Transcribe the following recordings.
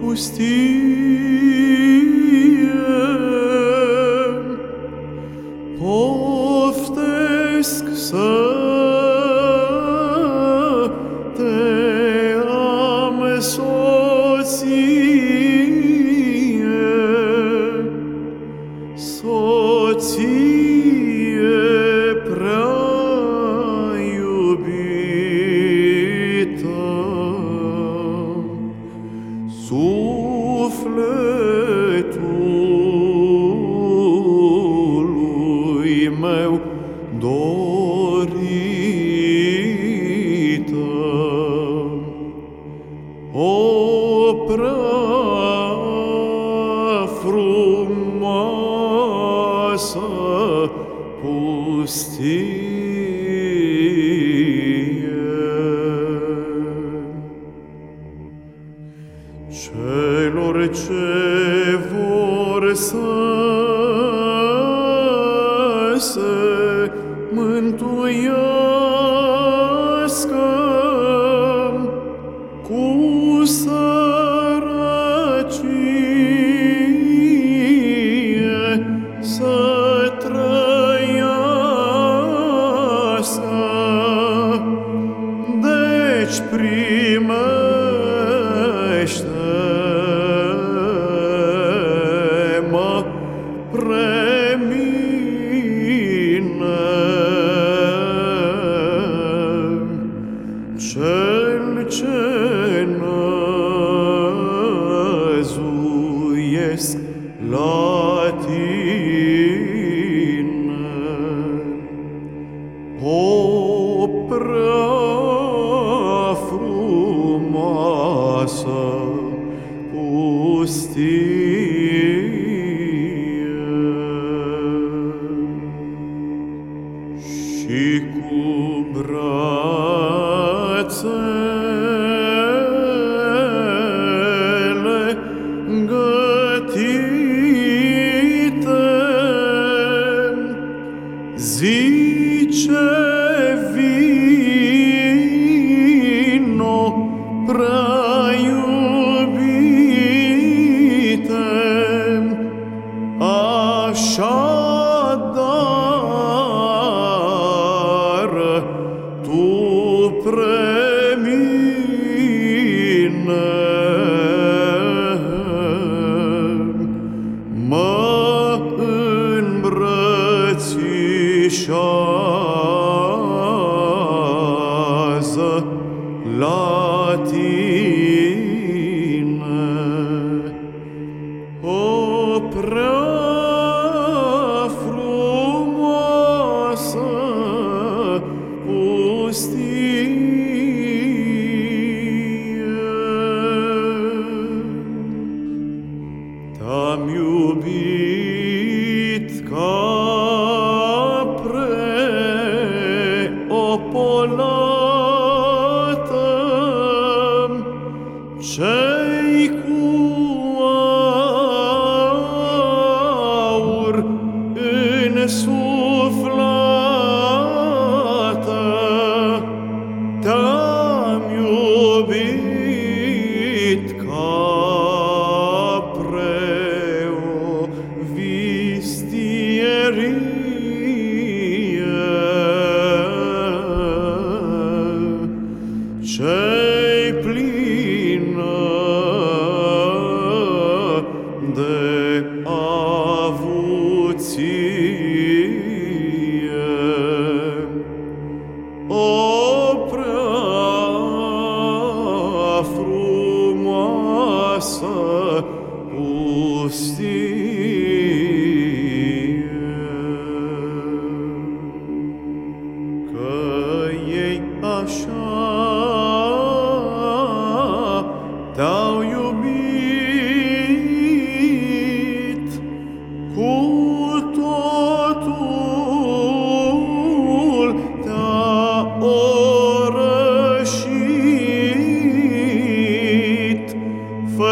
Pusti frumoasă pustie. pray. Zice Schön.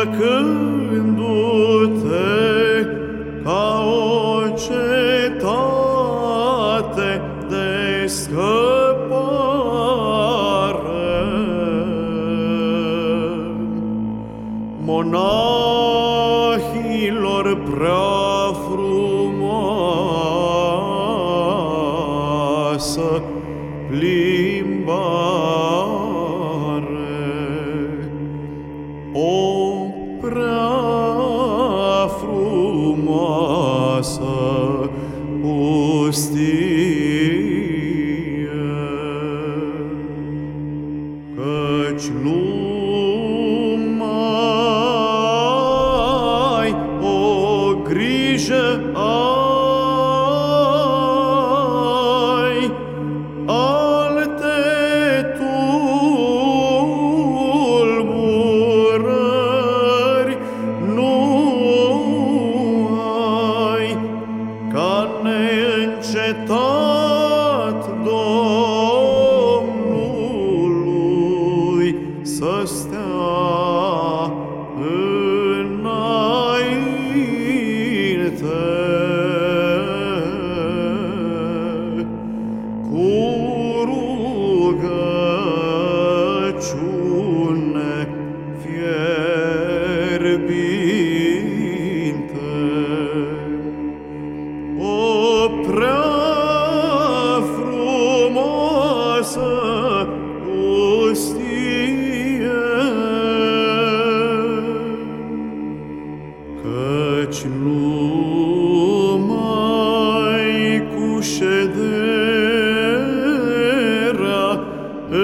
făcându-te ca o cetate de scăpare. Monahilor prea frumoasă, limba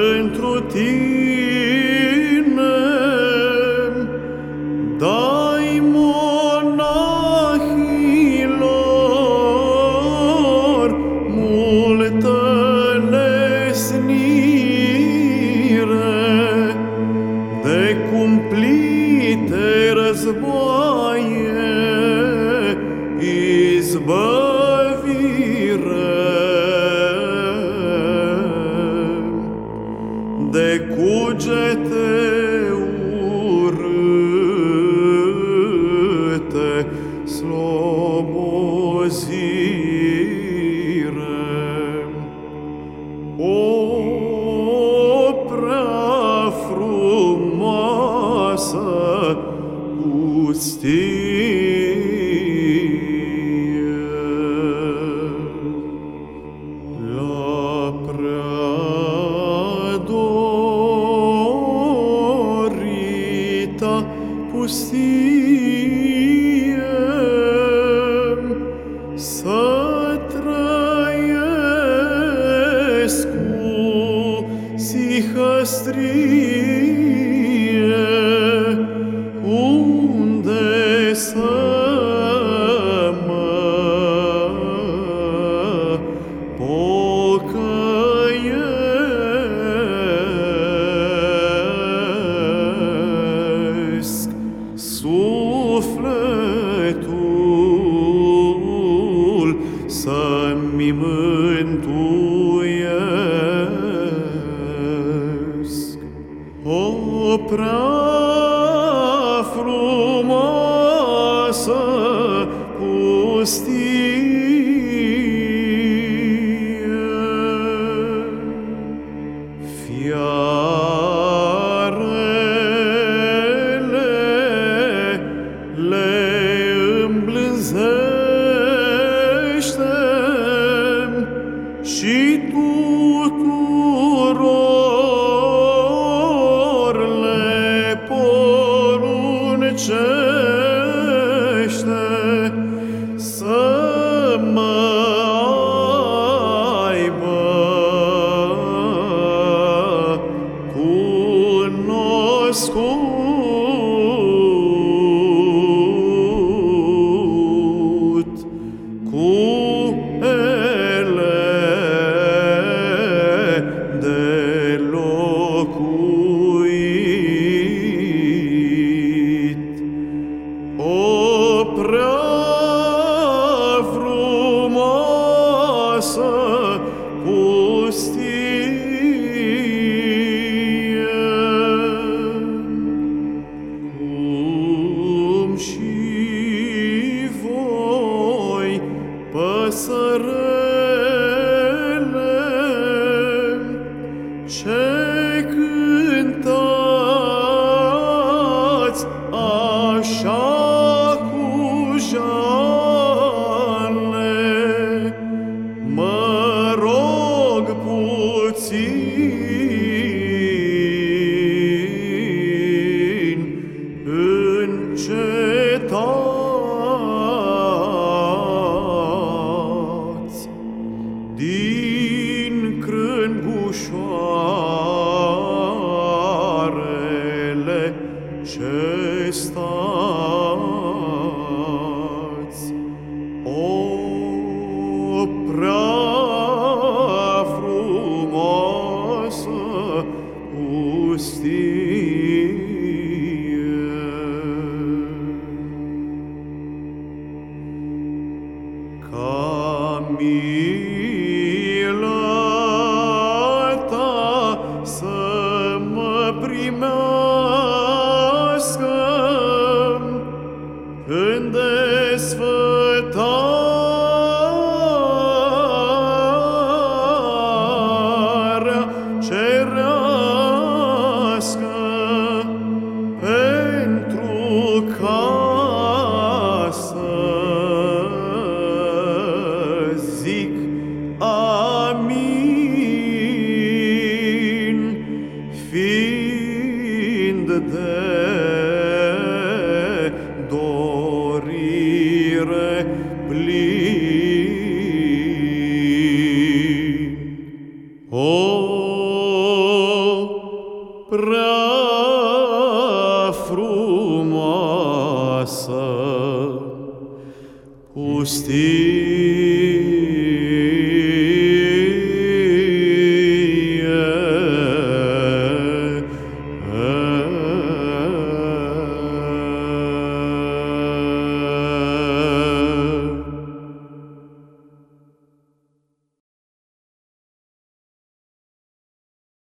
pentru tine. Dai monahilor multă lesnire de cumplite războaie izbăvire. frumoasă, pustie. sarı. Ustia